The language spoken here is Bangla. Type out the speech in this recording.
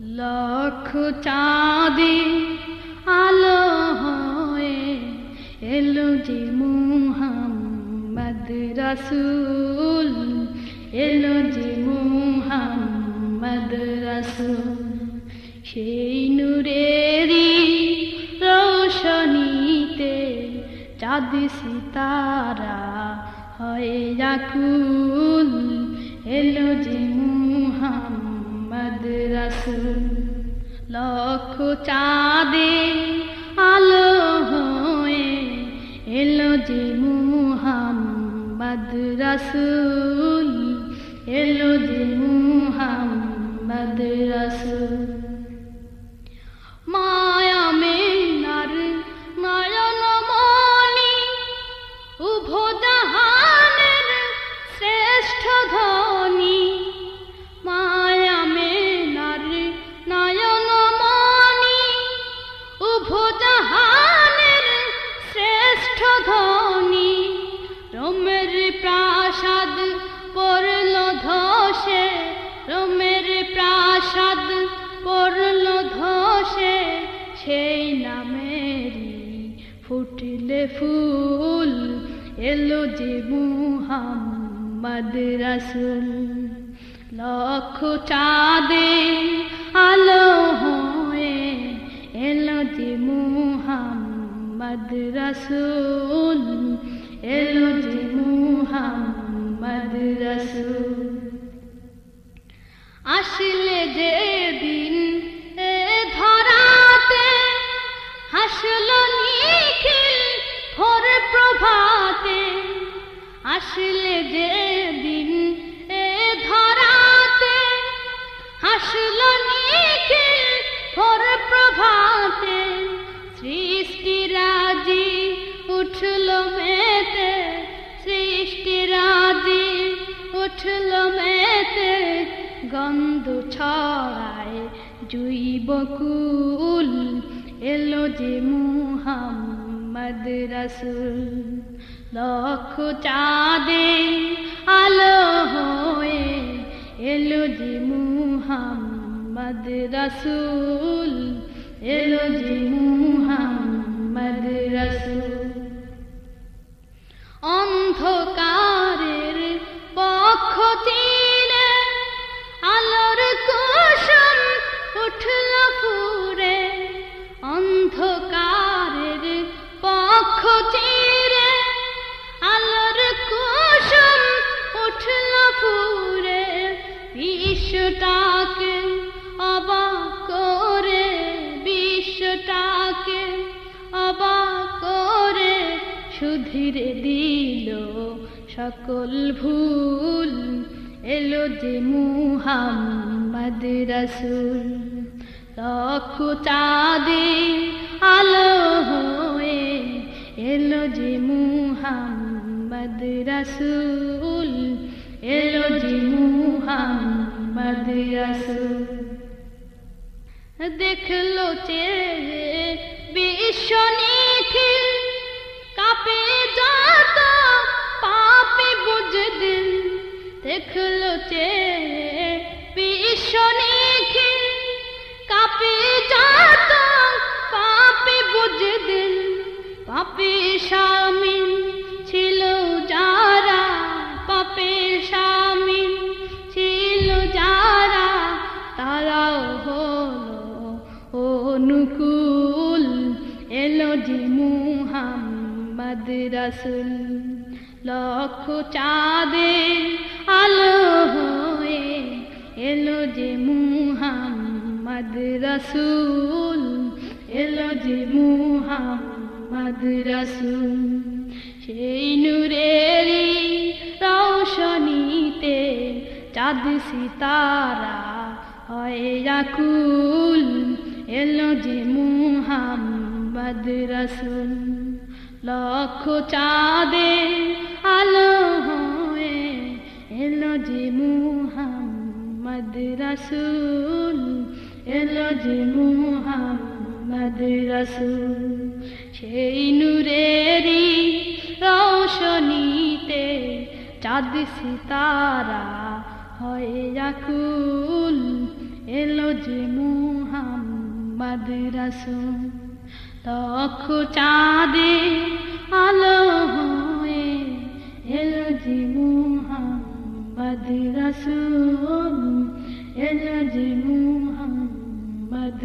লক্ষ চাঁদে আলো হয়ে এলো যে মুহাম্মদ রাসূল। এলো যে মুহাম্মদ রাসূল। সেই নূরেরই রোশনীতে চাঁদ সিতারা হয় জাকুল এলো যে রাসূল লক্ষ চাঁদে আলো হয়ে এলো যে মুহাম্মদ রাসূল। এলো যে মুহাম্মদ রাসূল। সেই নামেরই ফুটলে ফুল, এলো যে মুহাম্মদ রাসুল। লক্ষ চাঁদে আলো হয়ে এলো যে মুহাম্মদ রাসুল। এলো যে মুহাম্মদ আসলে যে হাসলো নিখিল ভোর প্রভাতে। আসলে যে দিন এ ধরাতে হাসলো নিখিল ভোর প্রভাতে। সৃষ্টি রাজি, উঠল মেতে। সৃষ্টি রাজি, উঠল মেতে। গন্ধ ছড়ায় জুই বকুল এলো যে মুহাম্মদ রাসুল, লক্ষ চাঁদে আলো হয়ে এলো যে মুহাম্মদ রাসুল, এলো যে মুহাম্মদ রাসুল। অন্ধকারের চিরে আলোর ফুরে অবাক করে বিশ্বটাকে অবাক করে সুধীরে দিল সকল ভুল, এলো যে মুহাম্মদ রাসুল। লক্ষ চাঁদে আলো যে মুহাম্মদ রাসুল, এলো যে মুহাম্মদ রাসুল। দেখল চেয়ে বিশ্ব কাপে যত পাপে বুঝ দিল। দেখল চেয়ে পাপে শামিল ছিল যারা, পাপে শামিল ছিল যারা, তারাও হলো অনুকূল, এলো যে মুহাম্মদ রাসুল। লক্ষ চাঁদে আলো হয়ে এলো যে মুহাম্মদ রাসুল। এলো যে মুহাম্মদ রাসুল সেই নূরেরই রৌশনীতে চাঁদ সিতারা হয় রাকুল এলো যে মুহাম্মদ রাসুল। লক্ষ চাঁদে আলো হয়ে এলো যে মুহাম্মদ রাসুল, এলো যে মুহাম্মদ রাসুল। সেই নূরেরই রৌশনীতে চাঁদ সিতারা হয় রাকুল এলো যে মুহাম্মদ রসুল। তখ চাঁদে আলো হয়ে এলো যে মুহাম্মদ রসুল। এলো যে মুহাম্মদ